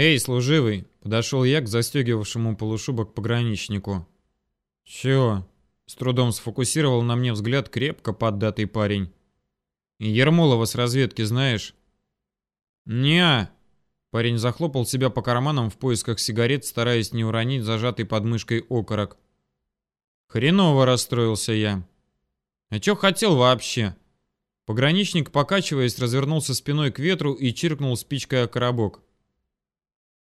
«Эй, служивый!» — подошел я к застегивавшему полушубок пограничнику. «Чё?» — с трудом сфокусировал на мне взгляд крепко поддатый парень. «Ермолова с разведки знаешь?» «Не-а!» Парень захлопал себя по карманам в поисках сигарет, стараясь не уронить зажатый под мышкой окорок. Хреново расстроился я. А чё хотел вообще? Пограничник, покачиваясь, развернулся спиной к ветру и чиркнул спичкой о коробок.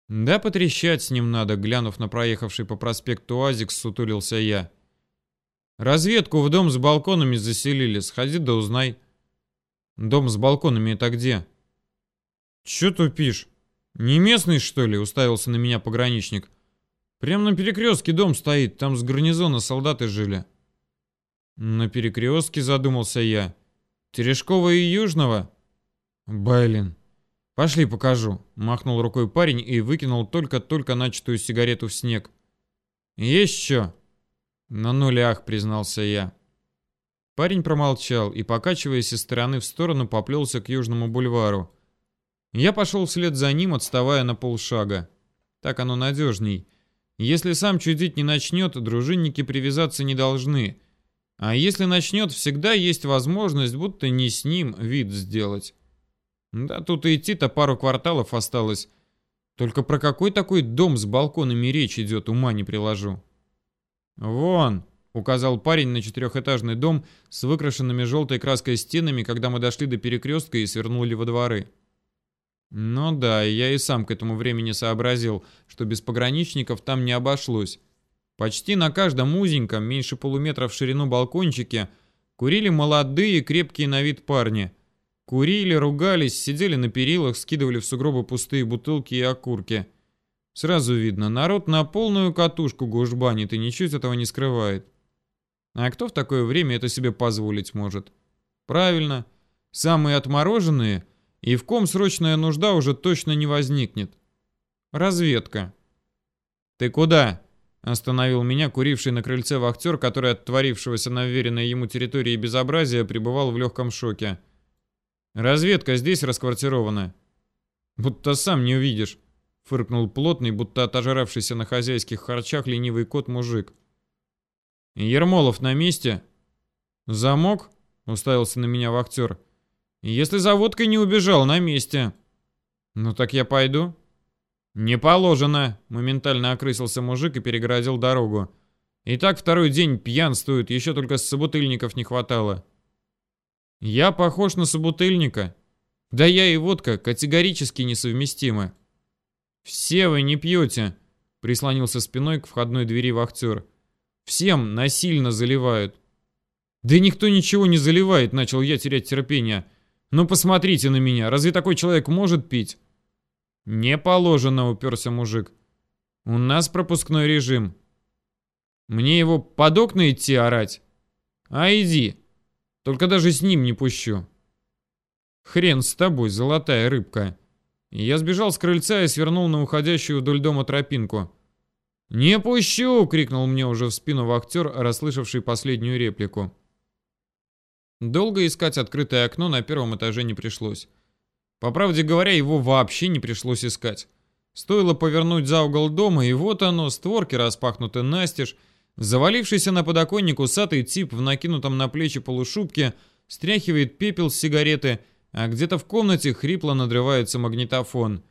Да потрещать с ним надо, глянув на проехавший по проспекту УАЗик, сутулился я. Разведку в дом с балконами заселили, сходи да узнай. Дом с балконами это где? Чё тупишь? «Не местный, что ли?» — уставился на меня пограничник. «Прям на перекрестке дом стоит, там с гарнизона солдаты жили». «На перекрестке?» — задумался я. «Терешкова и Южного?» «Блин. Пошли покажу», — махнул рукой парень и выкинул только-только начатую сигарету в снег. «Есть что?» «На нулях», — признался я. Парень промолчал и, покачиваясь из стороны в сторону, поплелся к Южному бульвару. Я пошел вслед за ним, отставая на полшага. Так оно надежней. Если сам чудить не начнет, дружинники привязаться не должны. А если начнет, всегда есть возможность, будто не с ним вид сделать. Да тут идти-то пару кварталов осталось. Только про какой такой дом с балконами речь идет, ума не приложу. «Вон!» — указал парень на четырехэтажный дом с выкрашенными желтой краской стенами, когда мы дошли до перекрестка и свернули во дворы. Ну да, я и сам к этому времени сообразил, что без пограничников там не обошлось. Почти на каждом узеньком, меньше полуметра в ширину балкончике, курили молодые, крепкие на вид парни. Курили, ругались, сидели на перилах, скидывали в сугробы пустые бутылки и окурки. Сразу видно, народ на полную катушку гужбанит и ничуть этого не скрывает. А кто в такое время это себе позволить может? Правильно, самые отмороженные – и в ком срочная нужда уже точно не возникнет. Разведка. «Ты куда?» — остановил меня куривший на крыльце вахтер, который от творившегося на вверенной ему территории безобразия пребывал в легком шоке. «Разведка здесь расквартирована». «Будто сам не увидишь», — фыркнул плотный, будто отожравшийся на хозяйских харчах ленивый кот-мужик. «Ермолов на месте?» «Замок?» — уставился на меня вахтер. Если за водкой не убежал на месте. Ну так я пойду. Не положено, моментально окрысился мужик и перегородил дорогу. И так второй день пьянствует, еще только собутыльников не хватало. Я похож на собутыльника. Да я и водка категорически несовместимы. Все вы не пьете, прислонился спиной к входной двери вахтер. Всем насильно заливают. Да никто ничего не заливает, начал я терять терпение. Ну посмотрите на меня, разве такой человек может пить? Не положено, уперся мужик. У нас пропускной режим. Мне его под окна идти орать? А иди. Только даже с ним не пущу. Хрен с тобой, золотая рыбка. Я сбежал с крыльца и свернул на уходящую вдоль дома тропинку. «Не пущу!» — крикнул мне уже в спину вахтер, расслышавший последнюю реплику. Долго искать открытое окно на первом этаже не пришлось. По правде говоря, его вообще не пришлось искать. Стоило повернуть за угол дома, и вот оно, створки распахнуты настежь, завалившийся на подоконник усатый тип в накинутом на плечи полушубке стряхивает пепел с сигареты, а где-то в комнате хрипло надрывается магнитофон.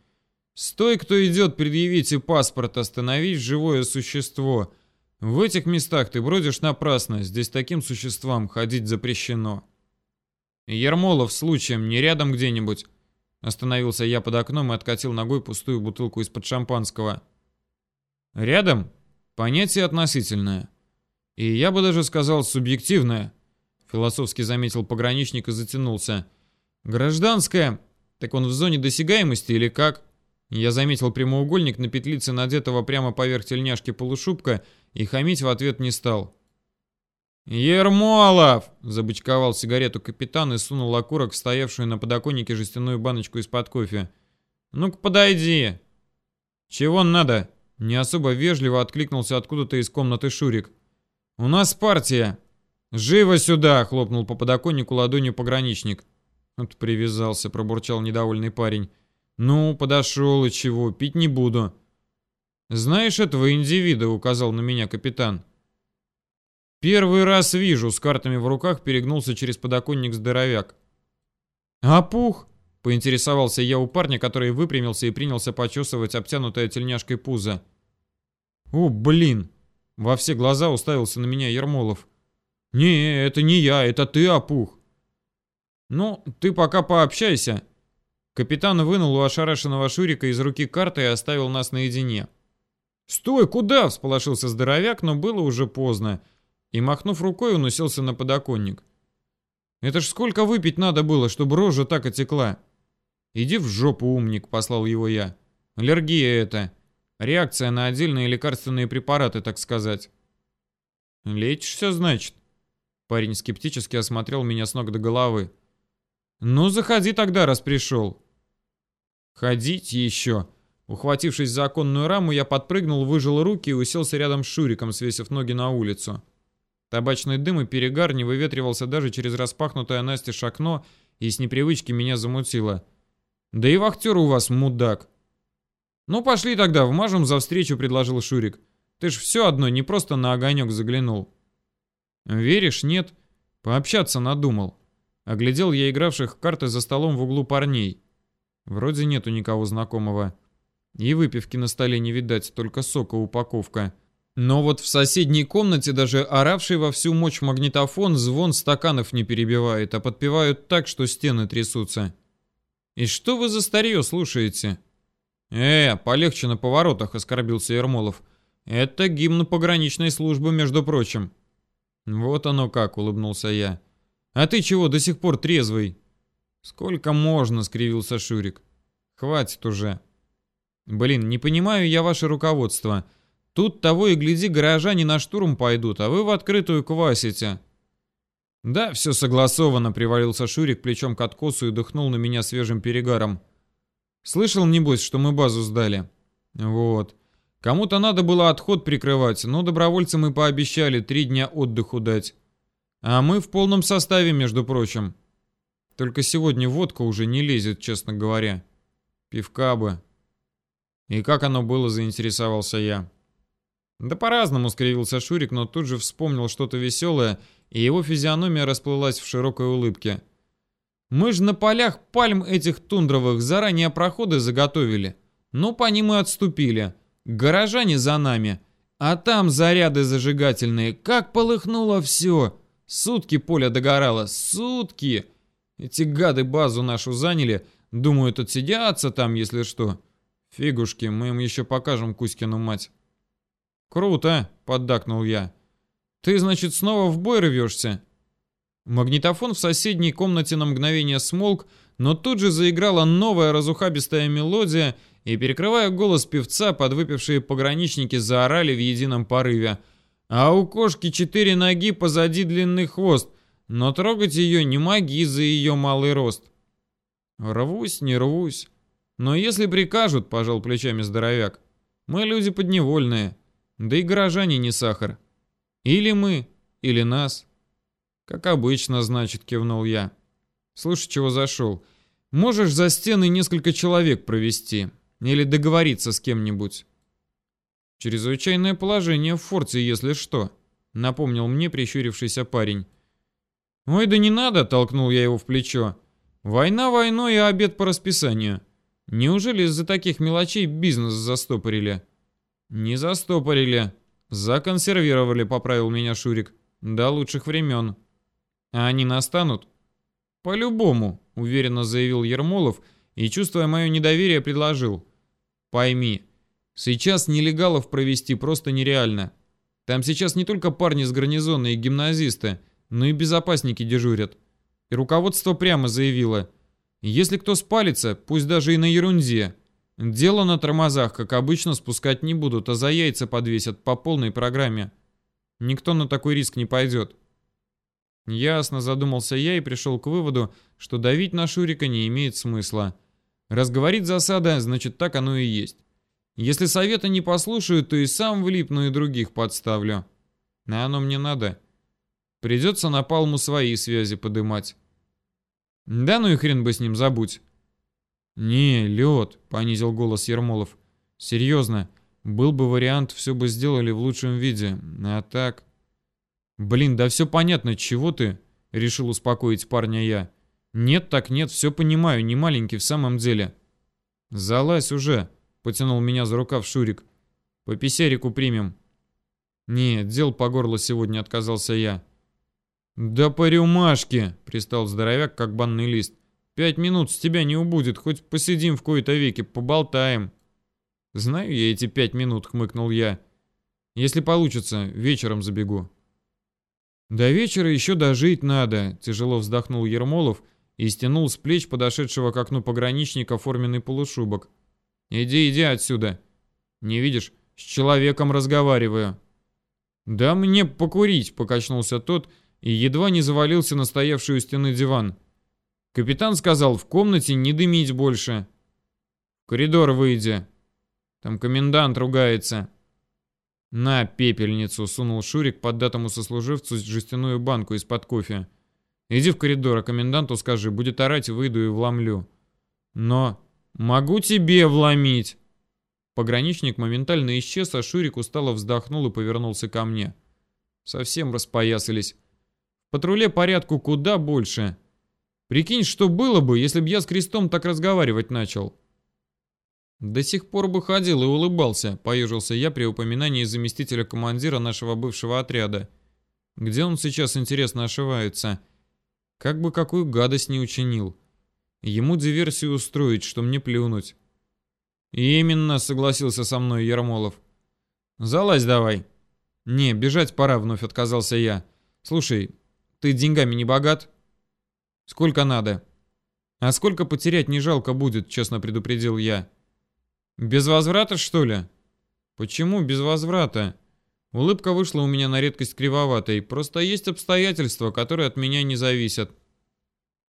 «Стой, кто идет, предъявите паспорт, остановись, живое существо!» В этих местах ты бродишь напрасно, здесь таким существам ходить запрещено. Ермолов случаем не рядом где-нибудь? Остановился я под окном и откатил ногой пустую бутылку из-под шампанского. Рядом? Понятие относительное. И я бы даже сказал субъективное. Философски заметил пограничник и затянулся. Гражданское? Так он в зоне досягаемости или как? Я заметил прямоугольник на петлице надетого прямо поверх тельняшки полушубка и хамить в ответ не стал. «Ермолов!» – забычковал сигарету капитан и сунул окурок в стоявшую на подоконнике жестяную баночку из-под кофе. «Ну-ка подойди!» «Чего надо?» – не особо вежливо откликнулся откуда-то из комнаты Шурик. «У нас партия!» «Живо сюда!» – хлопнул по подоконнику ладонью пограничник. Вот привязался, пробурчал недовольный парень. Ну, подошел и чего, пить не буду. Знаешь этого индивида, указал на меня капитан. Первый раз вижу, с картами в руках перегнулся через подоконник здоровяк. А пух? Поинтересовался я у парня, который выпрямился и принялся почесывать обтянутое тельняшкой пузо. «О, блин!» Во все глаза уставился на меня Ермолов. «Не, это не я, это ты, опух!» «Ну, ты пока пообщайся!» Капитан вынул у ошарашенного Шурика из руки карты и оставил нас наедине. «Стой, куда?» – всполошился здоровяк, но было уже поздно. И, махнув рукой, он уселся на подоконник. «Это ж сколько выпить надо было, чтобы рожа так отекла?» «Иди в жопу, умник», – послал его я. «Аллергия это. Реакция на отдельные лекарственные препараты, так сказать». «Лечишься, значит?» Парень скептически осмотрел меня с ног до головы. «Ну, заходи тогда, раз пришел». «Ходить еще». Ухватившись за оконную раму, я подпрыгнул, выжил руки и уселся рядом с Шуриком, свесив ноги на улицу. Табачный дым и перегар не выветривался даже через распахнутое настежь окно, и с непривычки меня замутило. «Да и вахтер у вас мудак!» «Ну, пошли тогда, вмажем за встречу», — предложил Шурик. «Ты ж все одно не просто на огонек заглянул». «Веришь, нет?» «Пообщаться надумал». Оглядел я игравших в карты за столом в углу парней. Вроде нету никого знакомого. И выпивки на столе не видать, только сока упаковка. Но вот в соседней комнате даже оравший во всю мощь магнитофон звон стаканов не перебивает, а подпевают так, что стены трясутся. «И что вы за старье слушаете?» «Э, полегче на поворотах», — оскорбился Ермолов. «Это гимн пограничной службы, между прочим». «Вот оно как», — улыбнулся я. «А ты чего, до сих пор трезвый?» «Сколько можно?» — скривился Шурик. «Хватит уже». «Блин, не понимаю я ваше руководство. Тут того и гляди, горожане на штурм пойдут, а вы в открытую квасите». «Да, все согласовано», — привалился Шурик плечом к откосу и дыхнул на меня свежим перегаром. «Слышал, небось, что мы базу сдали?» «Вот. Кому-то надо было отход прикрывать, но добровольцам и пообещали три дня отдыху дать. А мы в полном составе, между прочим. Только сегодня водка уже не лезет, честно говоря. Пивка бы. И как оно было, заинтересовался я. Да по-разному скривился Шурик, но тут же вспомнил что-то веселое, и его физиономия расплылась в широкой улыбке. Мы же на полях пальм этих тундровых заранее проходы заготовили. Ну, по ним и отступили. Горожане за нами. А там заряды зажигательные. Как полыхнуло все. Сутки поле догорало, сутки. Эти гады базу нашу заняли, думают отсидятся там, если что. Фигушки, мы им еще покажем Кузькину мать. Круто, поддакнул я. Ты, значит, снова в бой рвешься? Магнитофон в соседней комнате на мгновение смолк, но тут же заиграла новая разухабистая мелодия, и, перекрывая голос певца, подвыпившие пограничники заорали в едином порыве — а у кошки четыре ноги, позади длинный хвост, но трогать ее не моги за ее малый рост. Рвусь, не рвусь. Но если прикажут, пожал плечами здоровяк, мы люди подневольные, да и горожане не сахар. Или мы, или нас. Как обычно, значит, кивнул я. Слушай, чего зашел. Можешь за стены несколько человек провести или договориться с кем-нибудь. «Чрезвычайное положение в форте, если что», — напомнил мне прищурившийся парень. «Ой, да не надо!» — толкнул я его в плечо. «Война войной, а обед по расписанию. Неужели из-за таких мелочей бизнес застопорили?» «Не застопорили. Законсервировали», — поправил меня Шурик. «До лучших времен». «А они настанут?» «По-любому», — уверенно заявил Ермолов и, чувствуя мое недоверие, предложил. «Пойми, Сейчас нелегалов провести просто нереально. Там сейчас не только парни с гарнизона и гимназисты, но и безопасники дежурят. И руководство прямо заявило, если кто спалится, пусть даже и на ерунде, дело на тормозах, как обычно, спускать не будут, а за яйца подвесят по полной программе. Никто на такой риск не пойдет. Ясно, задумался я и пришел к выводу, что давить на Шурика не имеет смысла. Разговорить засада, значит так оно и есть. Если совета не послушаю, то и сам влипну и других подставлю. А оно мне надо. Придется на палму свои связи подымать. Да ну и хрен бы с ним забудь. «Не, лед», — понизил голос Ермолов. «Серьезно, был бы вариант, все бы сделали в лучшем виде. А так...» «Блин, да все понятно, чего ты?» — решил успокоить парня я. «Нет так нет, все понимаю, не маленький в самом деле». «Залазь уже», — потянул меня за рукав Шурик. «По писярику примем». «Нет, дел по горло сегодня», — отказался я. «Да по рюмашке!» — пристал здоровяк, как банный лист. «Пять минут с тебя не убудет, хоть посидим в кои-то веки, поболтаем». «Знаю я эти пять минут», — хмыкнул я. «Если получится, вечером забегу». «До вечера еще дожить надо», — тяжело вздохнул Ермолов и стянул с плеч подошедшего к окну пограничника форменный полушубок. «Иди, иди отсюда. Не видишь, с человеком разговариваю». «Да мне покурить», — покачнулся тот, — и едва не завалился на стоявший у стены диван. Капитан сказал, в комнате не дымить больше. В коридор выйди. Там комендант ругается. На пепельницу сунул Шурик поддатому сослуживцу жестяную банку из-под кофе. Иди в коридор, а коменданту скажи, будет орать, выйду и вломлю. Но могу тебе вломить. Пограничник моментально исчез, а Шурик устало вздохнул и повернулся ко мне. Совсем распоясались. Патруле порядку куда больше. Прикинь, что было бы, если бы я с крестом так разговаривать начал. До сих пор бы ходил и улыбался, поежился я при упоминании заместителя командира нашего бывшего отряда. Где он сейчас, интересно, ошивается? Как бы какую гадость не учинил. Ему диверсию устроить, что мне плюнуть. «Именно», — согласился со мной Ермолов. «Залазь давай». «Не, бежать пора», — вновь отказался я. «Слушай, ты деньгами не богат? Сколько надо? А сколько потерять не жалко будет, честно предупредил я. Без возврата, что ли? Почему без возврата? Улыбка вышла у меня на редкость кривоватой. Просто есть обстоятельства, которые от меня не зависят.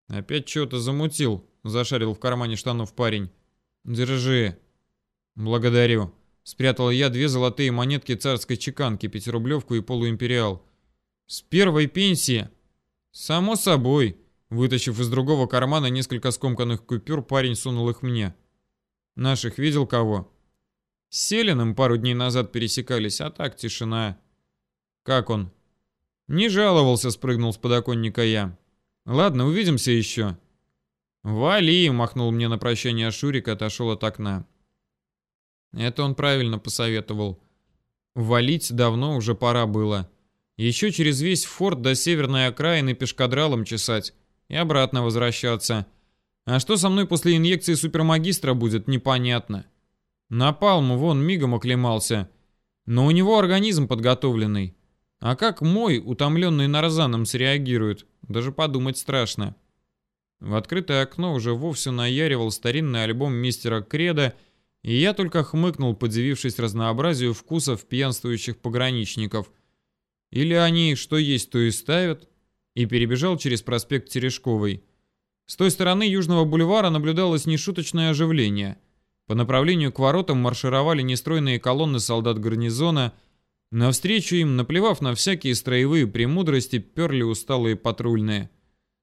Опять что-то замутил, зашарил в кармане штанов парень. Держи. Благодарю. Спрятал я две золотые монетки царской чеканки, пятирублевку и полуимпериал. С первой пенсии «Само собой». Вытащив из другого кармана несколько скомканных купюр, парень сунул их мне. «Наших видел кого?» «С Селиным пару дней назад пересекались, а так тишина». «Как он?» «Не жаловался», — спрыгнул с подоконника я. «Ладно, увидимся еще». «Вали!» — махнул мне на прощание Шурик и отошел от окна. Это он правильно посоветовал. Валить давно уже пора было. Еще через весь форт до северной окраины пешкадралом чесать и обратно возвращаться. А что со мной после инъекции супермагистра будет, непонятно. Напалм вон мигом оклемался. Но у него организм подготовленный. А как мой, утомленный нарзаном, среагирует, даже подумать страшно. В открытое окно уже вовсе наяривал старинный альбом мистера Креда, и я только хмыкнул, подивившись разнообразию вкусов пьянствующих пограничников – или они что есть, то и ставят, и перебежал через проспект Терешковой. С той стороны Южного бульвара наблюдалось нешуточное оживление. По направлению к воротам маршировали нестройные колонны солдат гарнизона. Навстречу им, наплевав на всякие строевые премудрости, перли усталые патрульные.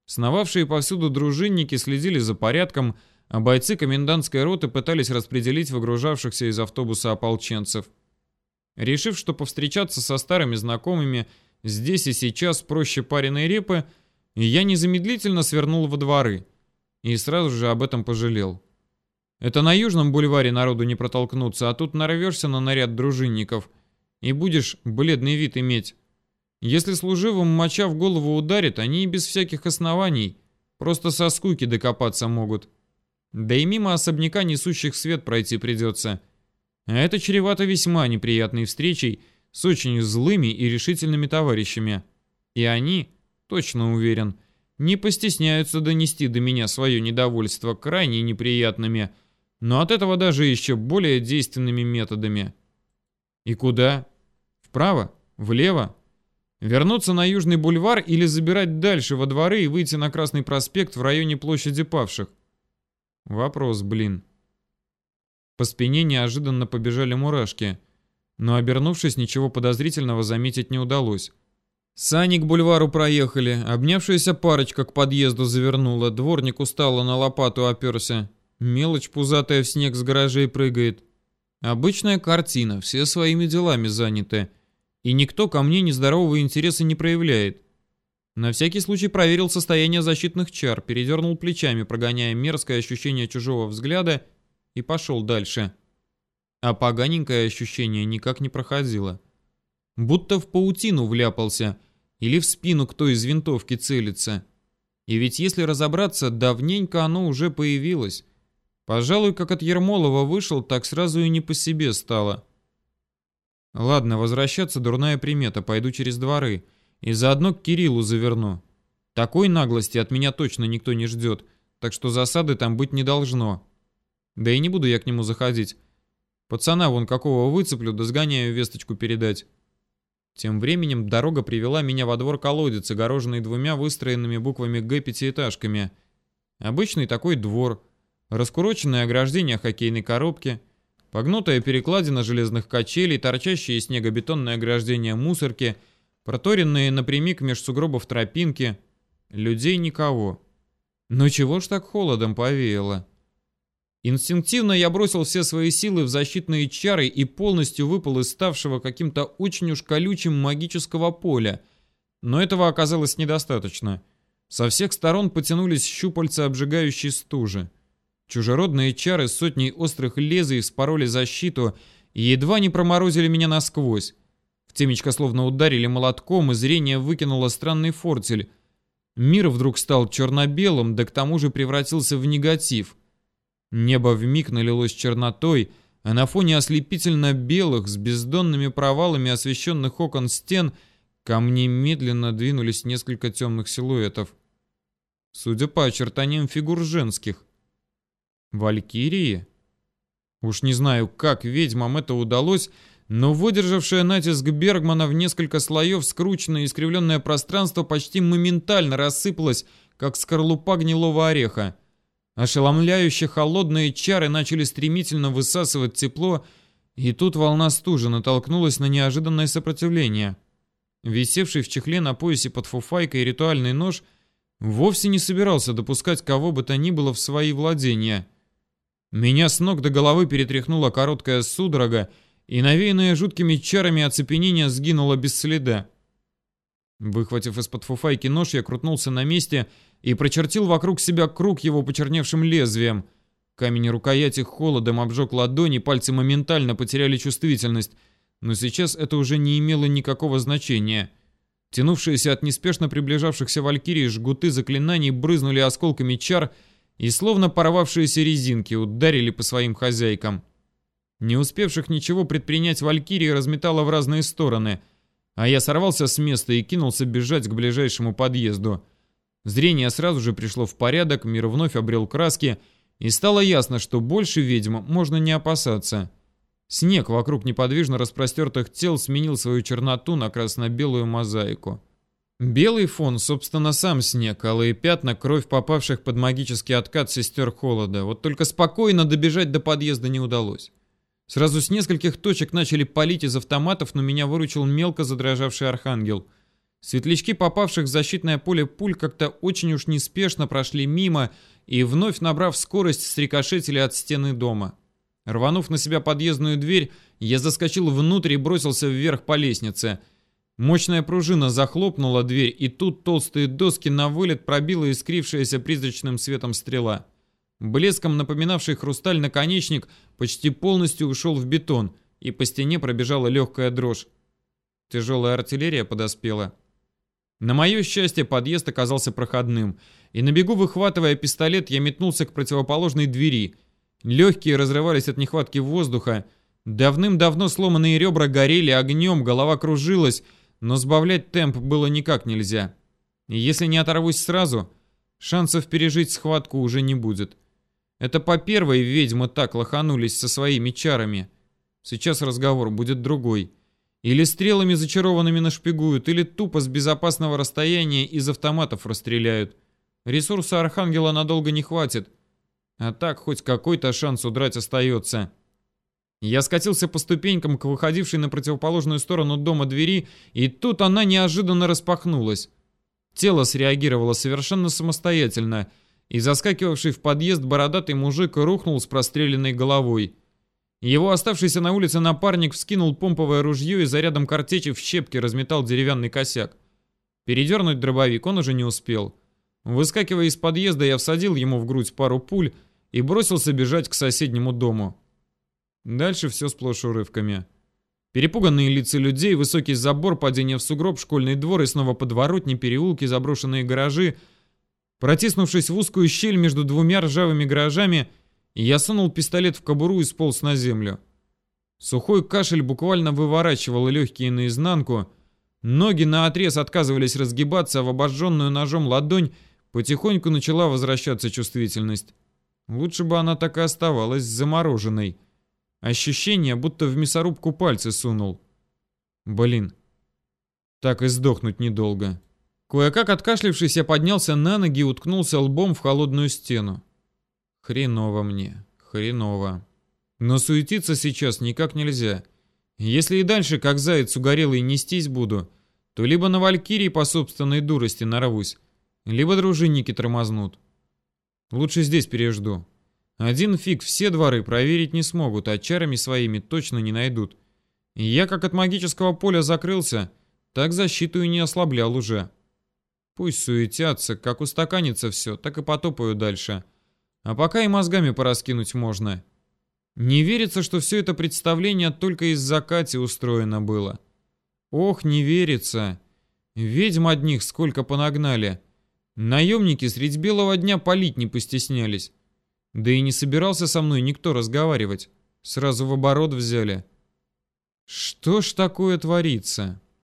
Сновавшие повсюду дружинники следили за порядком, а бойцы комендантской роты пытались распределить выгружавшихся из автобуса ополченцев. Решив, что повстречаться со старыми знакомыми здесь и сейчас проще пареной репы, я незамедлительно свернул во дворы и сразу же об этом пожалел. Это на Южном бульваре народу не протолкнуться, а тут нарвешься на наряд дружинников и будешь бледный вид иметь. Если служивым моча в голову ударит, они и без всяких оснований просто со скуки докопаться могут. Да и мимо особняка несущих свет пройти придется – а это чревато весьма неприятной встречей с очень злыми и решительными товарищами. И они, точно уверен, не постесняются донести до меня свое недовольство крайне неприятными, но от этого даже еще более действенными методами. И куда? Вправо? Влево? Вернуться на Южный бульвар или забирать дальше во дворы и выйти на Красный проспект в районе площади павших? Вопрос, блин. По спине неожиданно побежали мурашки, но обернувшись, ничего подозрительного заметить не удалось. Сани к бульвару проехали, обнявшаяся парочка к подъезду завернула, дворник устало на лопату оперся. Мелочь пузатая в снег с гаражей прыгает. Обычная картина, все своими делами заняты. И никто ко мне нездорового интереса не проявляет. На всякий случай проверил состояние защитных чар, передернул плечами, прогоняя мерзкое ощущение чужого взгляда, и пошел дальше. А поганенькое ощущение никак не проходило. Будто в паутину вляпался, или в спину кто из винтовки целится. И ведь если разобраться, давненько оно уже появилось. Пожалуй, как от Ермолова вышел, так сразу и не по себе стало. Ладно, возвращаться дурная примета, пойду через дворы. И заодно к Кириллу заверну. Такой наглости от меня точно никто не ждет, так что засады там быть не должно. Да и не буду я к нему заходить. Пацана вон какого выцеплю, да сгоняю весточку передать. Тем временем дорога привела меня во двор колодец, огороженный двумя выстроенными буквами «Г» пятиэтажками. Обычный такой двор. Раскуроченное ограждение хоккейной коробки, погнутая перекладина железных качелей, торчащие снегобетонное ограждение мусорки — проторенные напрямик меж сугробов тропинки, людей никого. Но чего ж так холодом повеяло? Инстинктивно я бросил все свои силы в защитные чары и полностью выпал из ставшего каким-то очень уж колючим магического поля. Но этого оказалось недостаточно. Со всех сторон потянулись щупальца обжигающей стужи. Чужеродные чары сотней острых лезвий вспороли защиту и едва не проморозили меня насквозь. В темечко словно ударили молотком, и зрение выкинуло странный фортель. Мир вдруг стал черно-белым, да к тому же превратился в негатив. Небо вмиг налилось чернотой, а на фоне ослепительно белых, с бездонными провалами освещенных окон стен, ко мне медленно двинулись несколько темных силуэтов. Судя по очертаниям фигур женских. Валькирии? Уж не знаю, как ведьмам это удалось, но выдержавшее натиск Бергмана в несколько слоев скрученное искривленное пространство почти моментально рассыпалось, как скорлупа гнилого ореха. Ошеломляющие холодные чары начали стремительно высасывать тепло, и тут волна стужи натолкнулась на неожиданное сопротивление. Висевший в чехле на поясе под фуфайкой ритуальный нож вовсе не собирался допускать кого бы то ни было в свои владения. Меня с ног до головы перетряхнула короткая судорога, и навеянное жуткими чарами оцепенение сгинуло без следа. Выхватив из-под фуфайки нож, я крутнулся на месте и прочертил вокруг себя круг его почерневшим лезвием. Камень рукояти холодом обжег ладони, пальцы моментально потеряли чувствительность, но сейчас это уже не имело никакого значения. Тянувшиеся от неспешно приближавшихся валькирий жгуты заклинаний брызнули осколками чар и, словно порвавшиеся резинки, ударили по своим хозяйкам. Не успевших ничего предпринять валькирии разметало в разные стороны, а я сорвался с места и кинулся бежать к ближайшему подъезду. Зрение сразу же пришло в порядок, мир вновь обрел краски, и стало ясно, что больше ведьм можно не опасаться. Снег вокруг неподвижно распростертых тел сменил свою черноту на красно-белую мозаику. Белый фон, собственно, сам снег, алые пятна, кровь попавших под магический откат сестер холода. Вот только спокойно добежать до подъезда не удалось. Сразу с нескольких точек начали палить из автоматов, но меня выручил мелко задрожавший архангел. Светлячки, попавших в защитное поле пуль, как-то очень уж неспешно прошли мимо и, вновь набрав скорость, срикошетили от стены дома. Рванув на себя подъездную дверь, я заскочил внутрь и бросился вверх по лестнице. Мощная пружина захлопнула дверь, и тут толстые доски на вылет пробила искрившаяся призрачным светом стрела. Блеском напоминавший хрусталь наконечник почти полностью ушел в бетон, и по стене пробежала легкая дрожь. Тяжелая артиллерия подоспела. На мое счастье, подъезд оказался проходным, и на бегу выхватывая пистолет, я метнулся к противоположной двери. Легкие разрывались от нехватки воздуха, давным-давно сломанные ребра горели огнем, голова кружилась, но сбавлять темп было никак нельзя. Если не оторвусь сразу, шансов пережить схватку уже не будет. Это по первой ведьмы так лоханулись со своими чарами. Сейчас разговор будет другой. Или стрелами зачарованными нашпигуют, или тупо с безопасного расстояния из автоматов расстреляют. Ресурса Архангела надолго не хватит. А так хоть какой-то шанс удрать остается. Я скатился по ступенькам к выходившей на противоположную сторону дома двери, и тут она неожиданно распахнулась. Тело среагировало совершенно самостоятельно — и заскакивавший в подъезд бородатый мужик рухнул с простреленной головой. Его оставшийся на улице напарник вскинул помповое ружье и зарядом картечи в щепки разметал деревянный косяк. Передернуть дробовик он уже не успел. Выскакивая из подъезда, я всадил ему в грудь пару пуль и бросился бежать к соседнему дому. Дальше все сплошь урывками. Перепуганные лица людей, высокий забор, падение в сугроб, школьный двор и снова подворотни, переулки, заброшенные гаражи. Протиснувшись в узкую щель между двумя ржавыми гаражами, я сунул пистолет в кобуру и сполз на землю. Сухой кашель буквально выворачивал легкие наизнанку, ноги наотрез отказывались разгибаться, а в обожженную ножом ладонь потихоньку начала возвращаться чувствительность. Лучше бы она так и оставалась замороженной. Ощущение, будто в мясорубку пальцы сунул. Блин. Так и сдохнуть недолго. Кое-как откашлившись, я поднялся на ноги и уткнулся лбом в холодную стену. Хреново мне. Хреново. Но суетиться сейчас никак нельзя. Если и дальше, как заяц угорелый, нестись буду, то либо на Валькирии по собственной дурости нарвусь, либо дружинники тормознут. Лучше здесь пережду. Один фиг все дворы проверить не смогут, а чарами своими точно не найдут. Я как от магического поля закрылся, так защиту и не ослаблял уже. Пусть суетятся, как устаканится все, так и потопаю дальше. А пока и мозгами пораскинуть можно. Не верится, что все это представление только из-за Кати устроено было. Ох, не верится. Ведьм одних сколько понагнали. Наемники средь белого дня палить не постеснялись. Да и не собирался со мной никто разговаривать. Сразу в оборот взяли. Что ж такое творится?